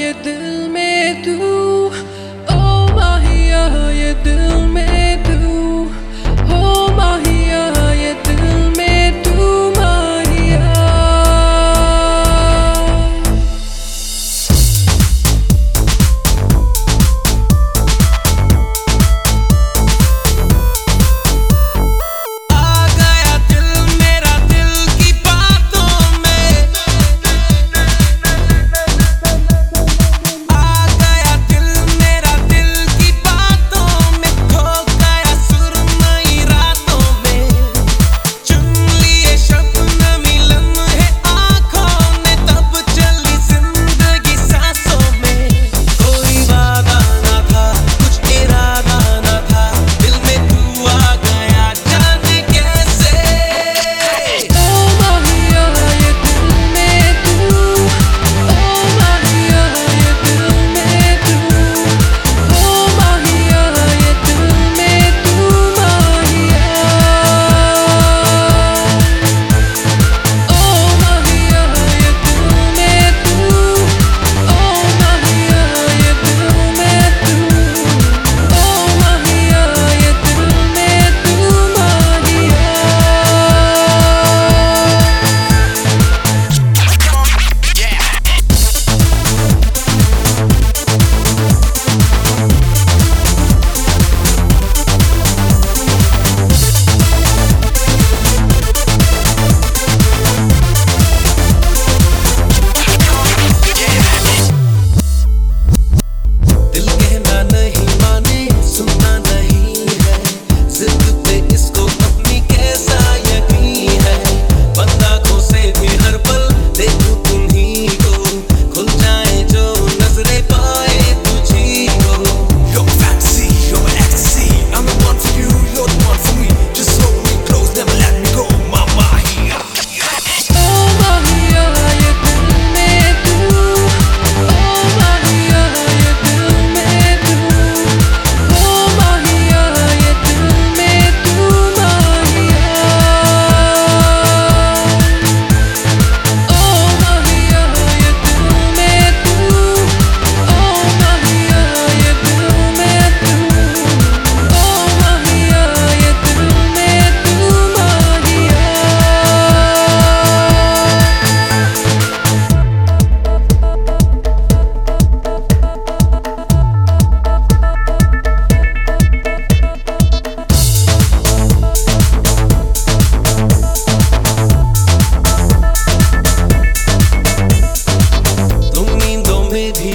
ये दिल में तू ओ माहिया ये दिल में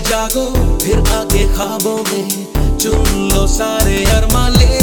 जागो फिर आके खाबों में चुन लो सारे अरमा ले।